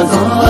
i'm sorry